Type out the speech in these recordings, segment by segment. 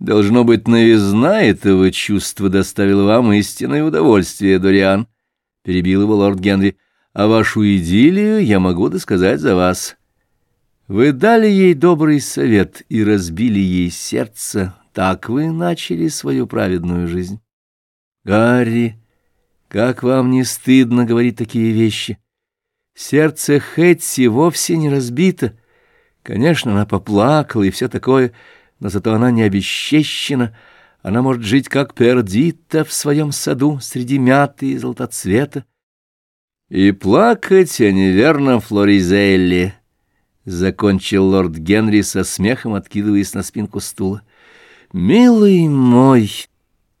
Должно быть, новизна этого чувства доставила вам истинное удовольствие, Дориан, — перебил его лорд Генри. — А вашу идиллию я могу досказать за вас. Вы дали ей добрый совет и разбили ей сердце. Так вы начали свою праведную жизнь. Гарри, как вам не стыдно говорить такие вещи? Сердце Хэтси вовсе не разбито. Конечно, она поплакала и все такое, но зато она не обесчещена. Она может жить как пердита в своем саду среди мяты и золотоцвета. И плакать, а неверно, Флоризелли, — закончил лорд Генри со смехом, откидываясь на спинку стула. «Милый мой,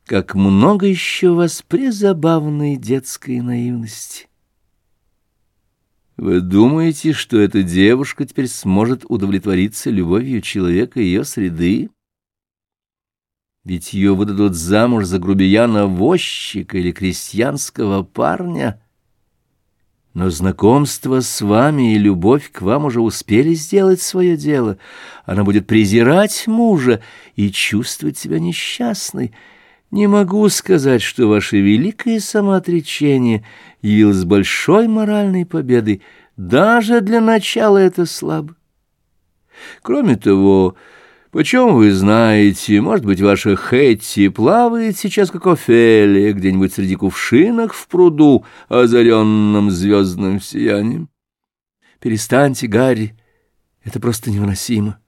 как много еще у вас презабавной детской наивности!» Вы думаете, что эта девушка теперь сможет удовлетвориться любовью человека ее среды? Ведь ее выдадут замуж за грубияна-возчика или крестьянского парня. Но знакомство с вами и любовь к вам уже успели сделать свое дело. Она будет презирать мужа и чувствовать себя несчастной. Не могу сказать, что ваше великое самоотречение явилось большой моральной победой. Даже для начала это слабо. Кроме того, почем вы знаете, может быть, ваша Хэтти плавает сейчас, как Офелия, где-нибудь среди кувшинок в пруду, озаренном звездным сиянием? Перестаньте, Гарри, это просто невыносимо.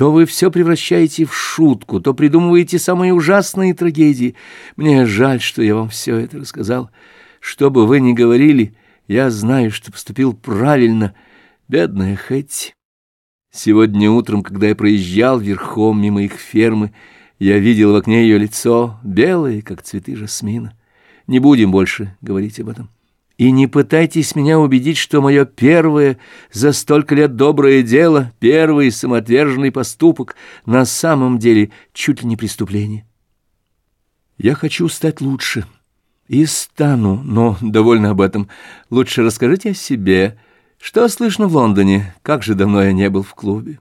То вы все превращаете в шутку, то придумываете самые ужасные трагедии. Мне жаль, что я вам все это рассказал. Что бы вы ни говорили, я знаю, что поступил правильно, бедная Хэтти. Сегодня утром, когда я проезжал верхом мимо их фермы, я видел в окне ее лицо, белое, как цветы жасмина. Не будем больше говорить об этом. И не пытайтесь меня убедить, что мое первое за столько лет доброе дело, первый самоотверженный поступок на самом деле чуть ли не преступление. Я хочу стать лучше и стану, но довольно об этом. Лучше расскажите о себе. Что слышно в Лондоне? Как же давно я не был в клубе.